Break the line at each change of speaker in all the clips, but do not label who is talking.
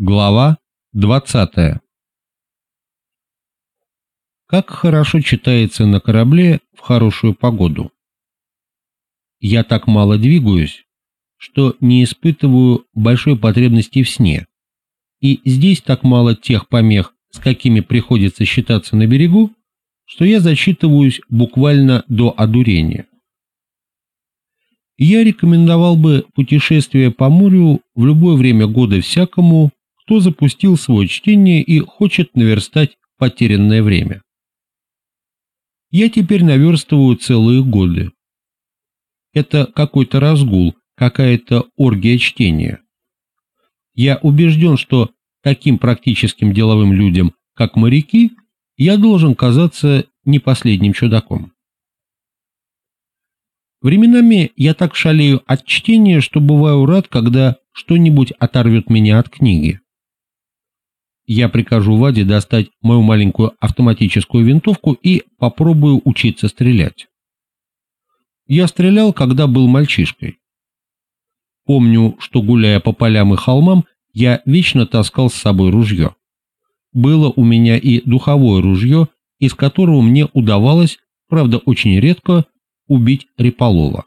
Глава 20 Как хорошо читается на корабле в хорошую погоду. Я так мало двигаюсь, что не испытываю большой потребности в сне. И здесь так мало тех помех, с какими приходится считаться на берегу, что я зачитываюсь буквально до одурения. Я рекомендовал бы путешествие по морю в любое время года всякому, кто запустил свое чтение и хочет наверстать потерянное время. Я теперь наверстываю целые годы. Это какой-то разгул, какая-то оргия чтения. Я убежден, что таким практическим деловым людям, как моряки, я должен казаться не последним чудаком. Временами я так шалею от чтения, что бываю рад, когда что-нибудь оторвет меня от книги я прикажу Ваде достать мою маленькую автоматическую винтовку и попробую учиться стрелять. Я стрелял, когда был мальчишкой. Помню, что гуляя по полям и холмам, я вечно таскал с собой ружье. Было у меня и духовое ружье, из которого мне удавалось, правда очень редко, убить Реполова.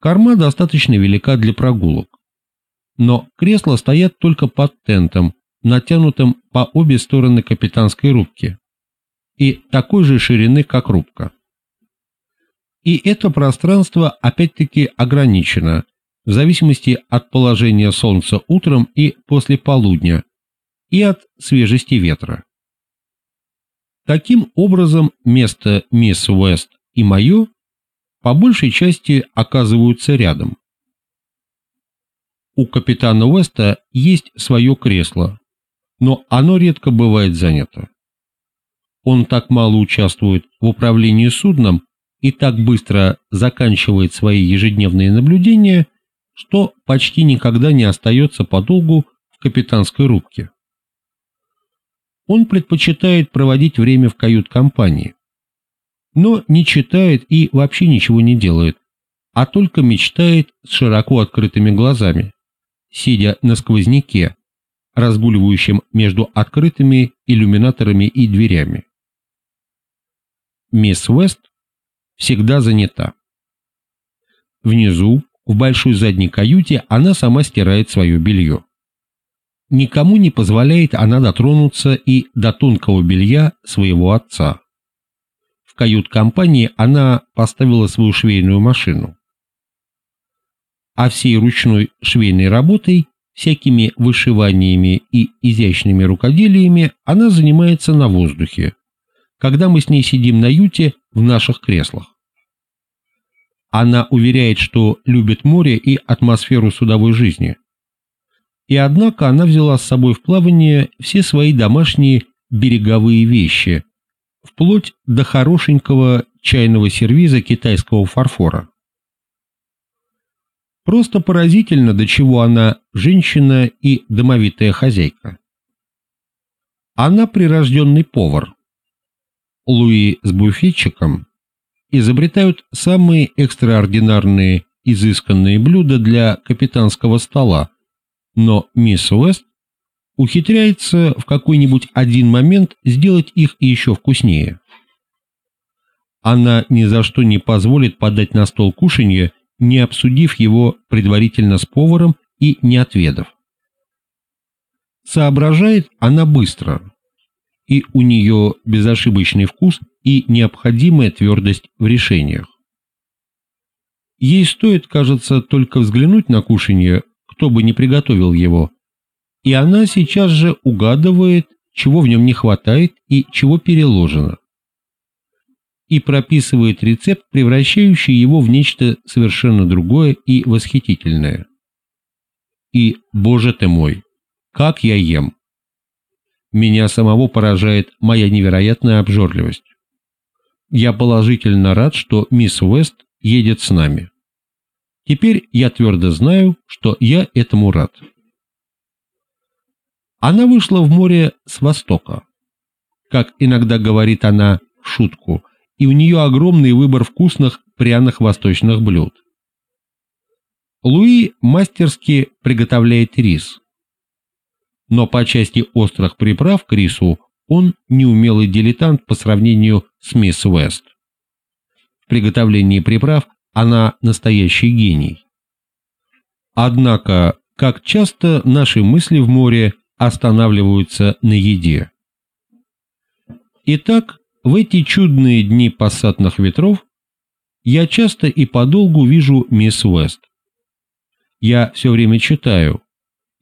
Корма достаточно велика для прогулок но кресла стоят только под тентом, натянутым по обе стороны капитанской рубки, и такой же ширины, как рубка. И это пространство опять-таки ограничено, в зависимости от положения солнца утром и после полудня, и от свежести ветра. Таким образом, место мисс Уэст и мое по большей части оказываются рядом. У капитана Уэста есть свое кресло, но оно редко бывает занято. Он так мало участвует в управлении судном и так быстро заканчивает свои ежедневные наблюдения, что почти никогда не остается подолгу в капитанской рубке. Он предпочитает проводить время в кают-компании, но не читает и вообще ничего не делает, а только мечтает с широко открытыми глазами сидя на сквозняке, разгуливающем между открытыми иллюминаторами и дверями. Мисс Уэст всегда занята. Внизу, в большой задней каюте, она сама стирает свое белье. Никому не позволяет она дотронуться и до тонкого белья своего отца. В кают-компании она поставила свою швейную машину а всей ручной швейной работой, всякими вышиваниями и изящными рукоделиями она занимается на воздухе, когда мы с ней сидим на юте в наших креслах. Она уверяет, что любит море и атмосферу судовой жизни. И однако она взяла с собой в плавание все свои домашние береговые вещи, вплоть до хорошенького чайного сервиза китайского фарфора. Просто поразительно, до чего она женщина и домовитая хозяйка. Она прирожденный повар. Луи с буфетчиком изобретают самые экстраординарные изысканные блюда для капитанского стола, но мисс Уэст ухитряется в какой-нибудь один момент сделать их еще вкуснее. Она ни за что не позволит подать на стол кушанье, не обсудив его предварительно с поваром и не отведав. Соображает она быстро, и у нее безошибочный вкус и необходимая твердость в решениях. Ей стоит, кажется, только взглянуть на кушанье, кто бы ни приготовил его, и она сейчас же угадывает, чего в нем не хватает и чего переложено и прописывает рецепт, превращающий его в нечто совершенно другое и восхитительное. И, боже ты мой, как я ем! Меня самого поражает моя невероятная обжорливость. Я положительно рад, что мисс Уэст едет с нами. Теперь я твердо знаю, что я этому рад. Она вышла в море с востока. Как иногда говорит она в шутку, и у нее огромный выбор вкусных пряных восточных блюд. Луи мастерски приготовляет рис. Но по части острых приправ к рису он неумелый дилетант по сравнению с мисс Уэст. В приготовлении приправ она настоящий гений. Однако, как часто наши мысли в море останавливаются на еде. Итак, в эти чудные дни пассатных ветров я часто и подолгу вижу мисс Уэст. Я все время читаю,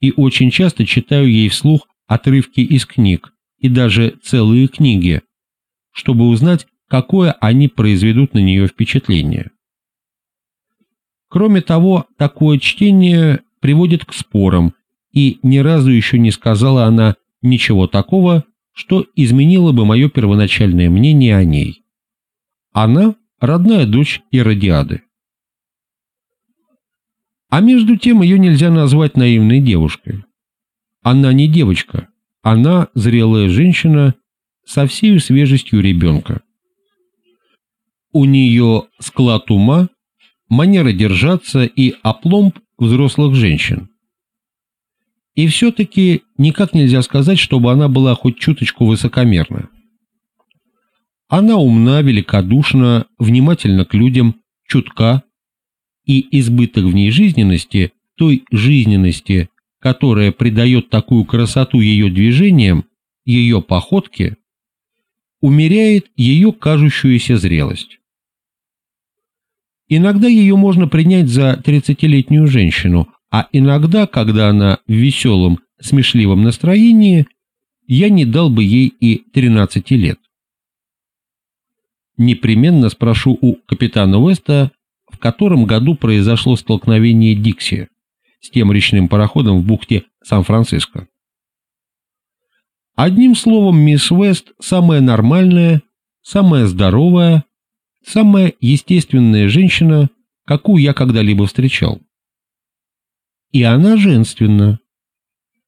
и очень часто читаю ей вслух отрывки из книг и даже целые книги, чтобы узнать, какое они произведут на нее впечатление. Кроме того, такое чтение приводит к спорам, и ни разу еще не сказала она ничего такого, что изменило бы мое первоначальное мнение о ней. Она – родная дочь Иродиады. А между тем ее нельзя назвать наивной девушкой. Она не девочка, она зрелая женщина со всей свежестью ребенка. У нее склад ума, манера держаться и опломб взрослых женщин. И все-таки никак нельзя сказать, чтобы она была хоть чуточку высокомерна. Она умна, великодушна, внимательна к людям, чутка, и избыток в ней жизненности, той жизненности, которая придает такую красоту ее движениям, ее походке, умеряет ее кажущуюся зрелость. Иногда ее можно принять за 30-летнюю женщину, а иногда, когда она в веселом, смешливом настроении, я не дал бы ей и 13 лет. Непременно спрошу у капитана Уэста, в котором году произошло столкновение Дикси с тем речным пароходом в бухте Сан-Франциско. Одним словом, мисс Уэст самая нормальная, самая здоровая, самая естественная женщина, какую я когда-либо встречал. И она женственна.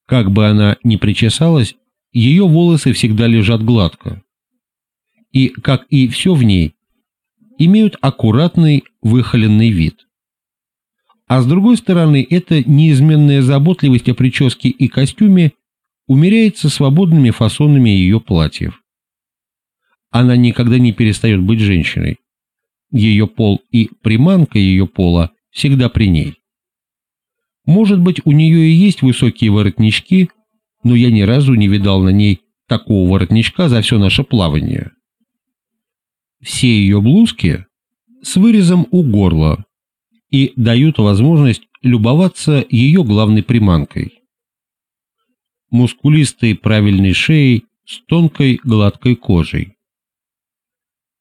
Как бы она ни причесалась, ее волосы всегда лежат гладко. И, как и все в ней, имеют аккуратный выхоленный вид. А с другой стороны, эта неизменная заботливость о прическе и костюме умеряется свободными фасонами ее платьев. Она никогда не перестает быть женщиной. Ее пол и приманка ее пола всегда при ней. Может быть, у нее и есть высокие воротнички, но я ни разу не видал на ней такого воротничка за все наше плавание. Все ее блузки с вырезом у горла и дают возможность любоваться ее главной приманкой. Мускулистой правильной шеей с тонкой гладкой кожей.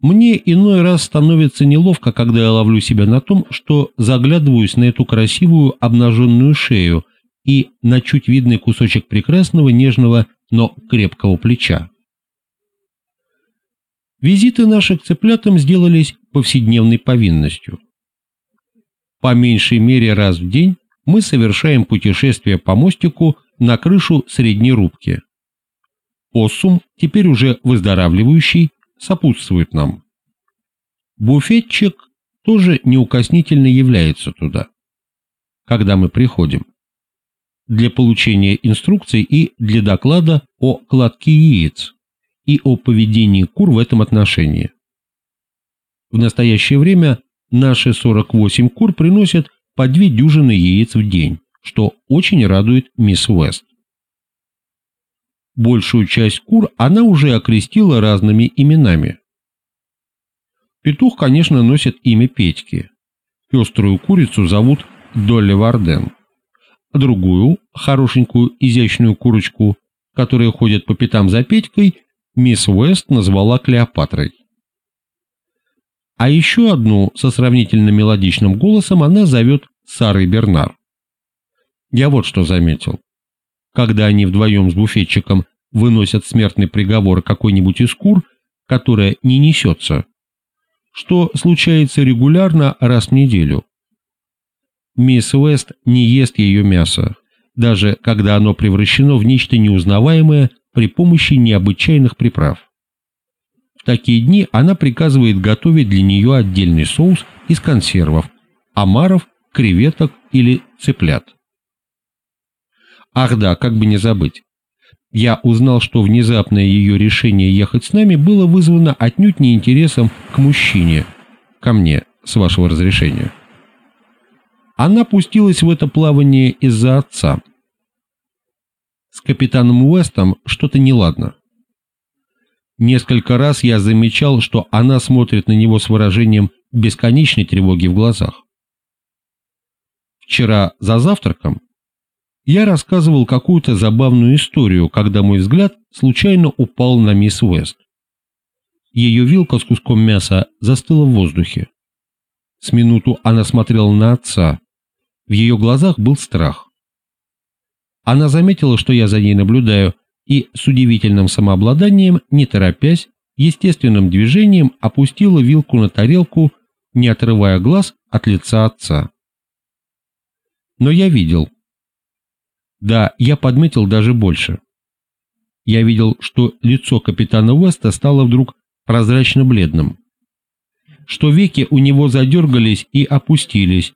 Мне иной раз становится неловко, когда я ловлю себя на том, что заглядываюсь на эту красивую обнаженную шею и на чуть видный кусочек прекрасного, нежного, но крепкого плеча. Визиты наши цыплятам сделались повседневной повинностью. По меньшей мере раз в день мы совершаем путешествие по мостику на крышу средней рубки. Поссум, теперь уже выздоравливающий, сопутствует нам. Буфетчик тоже неукоснительно является туда, когда мы приходим, для получения инструкций и для доклада о кладке яиц и о поведении кур в этом отношении. В настоящее время наши 48 кур приносят по две дюжины яиц в день, что очень радует мисс Уэст. Большую часть кур она уже окрестила разными именами. Петух, конечно, носит имя Петьки. Пеструю курицу зовут Долли Варден. Другую, хорошенькую, изящную курочку, которая ходит по пятам за Петькой, мисс Уэст назвала Клеопатрой. А еще одну со сравнительно мелодичным голосом она зовет Сарой Бернар. Я вот что заметил когда они вдвоем с буфетчиком выносят смертный приговор какой-нибудь из кур, которая не несется, что случается регулярно раз в неделю. Мисс Уэст не ест ее мясо, даже когда оно превращено в нечто неузнаваемое при помощи необычайных приправ. В такие дни она приказывает готовить для нее отдельный соус из консервов, омаров креветок или цыплят. Ах да, как бы не забыть. Я узнал, что внезапное ее решение ехать с нами было вызвано отнюдь не интересом к мужчине, ко мне, с вашего разрешения. Она пустилась в это плавание из-за отца. С капитаном Уэстом что-то неладно. Несколько раз я замечал, что она смотрит на него с выражением бесконечной тревоги в глазах. Вчера за завтраком я рассказывал какую-то забавную историю, когда мой взгляд случайно упал на мисс Уэст. Ее вилка с куском мяса застыла в воздухе. С минуту она смотрела на отца. В ее глазах был страх. Она заметила, что я за ней наблюдаю, и с удивительным самообладанием, не торопясь, естественным движением опустила вилку на тарелку, не отрывая глаз от лица отца. Но я видел, да, я подметил даже больше. Я видел, что лицо капитана Уэста стало вдруг прозрачно-бледным, что веки у него задергались и опустились,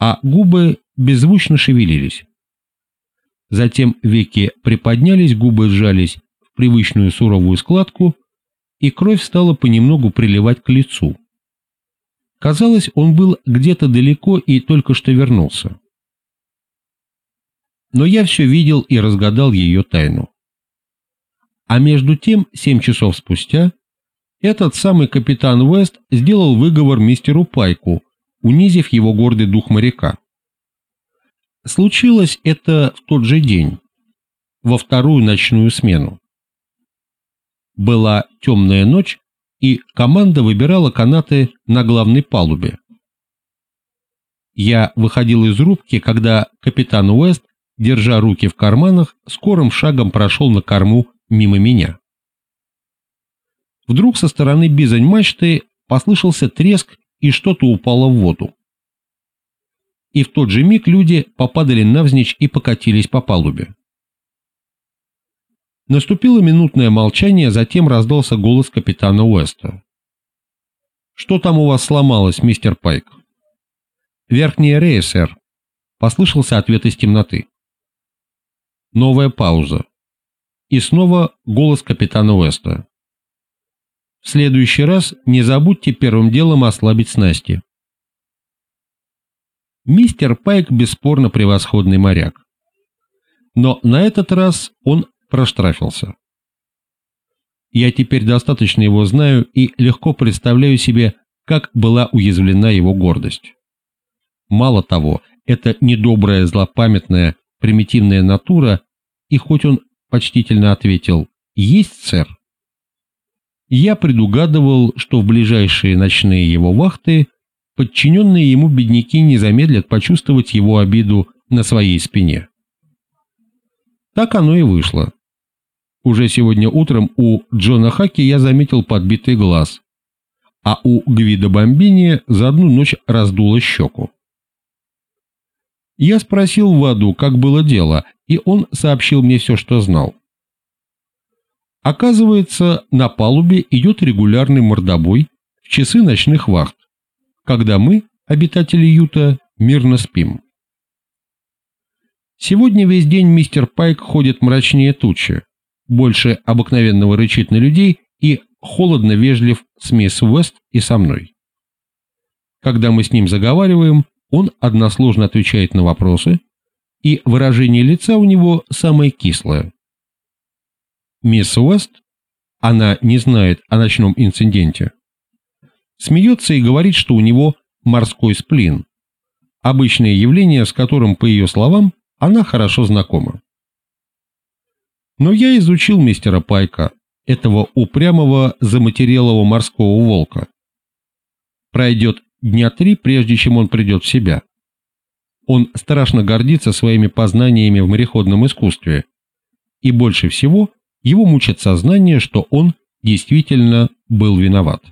а губы беззвучно шевелились. Затем веки приподнялись, губы сжались в привычную суровую складку, и кровь стала понемногу приливать к лицу. Казалось, он был где-то далеко и только что вернулся но я все видел и разгадал ее тайну. А между тем, семь часов спустя, этот самый капитан Уэст сделал выговор мистеру Пайку, унизив его гордый дух моряка. Случилось это в тот же день, во вторую ночную смену. Была темная ночь, и команда выбирала канаты на главной палубе. Я выходил из рубки, когда капитан Уэст держа руки в карманах, скорым шагом прошел на корму мимо меня. Вдруг со стороны бизань мачты послышался треск и что-то упало в воду. И в тот же миг люди попадали навзничь и покатились по палубе. Наступило минутное молчание, затем раздался голос капитана Уэста. «Что там у вас сломалось, мистер Пайк?» «Верхняя рея, сэр», — послышался ответ из темноты. Новая пауза. И снова голос капитана Уэста. В следующий раз не забудьте первым делом ослабить снасти. Мистер Пайк бесспорно превосходный моряк. Но на этот раз он проштрафился. Я теперь достаточно его знаю и легко представляю себе, как была уязвлена его гордость. Мало того, эта недобрая, злопамятная, примитивная натура, и хоть он почтительно ответил «Есть, сэр», я предугадывал, что в ближайшие ночные его вахты подчиненные ему бедняки не замедлят почувствовать его обиду на своей спине. Так оно и вышло. Уже сегодня утром у Джона Хаки я заметил подбитый глаз, а у Гвида Бомбини за одну ночь раздуло щеку. Я спросил Ваду, как было дело, и он сообщил мне все, что знал. Оказывается, на палубе идет регулярный мордобой в часы ночных вахт, когда мы, обитатели Юта, мирно спим. Сегодня весь день мистер Пайк ходит мрачнее тучи, больше обыкновенного рычит на людей и холодно вежлив с мисс Уэст и со мной. Когда мы с ним заговариваем, он односложно отвечает на вопросы, и выражение лица у него самое кислое. Мисс Уэст, она не знает о ночном инциденте, смеется и говорит, что у него морской сплин, обычное явление, с которым, по ее словам, она хорошо знакома. Но я изучил мистера Пайка, этого упрямого заматерелого морского волка. Пройдет дня три, прежде чем он придет в себя. Он страшно гордится своими познаниями в мореходном искусстве, и больше всего его мучит сознание, что он действительно был виноват.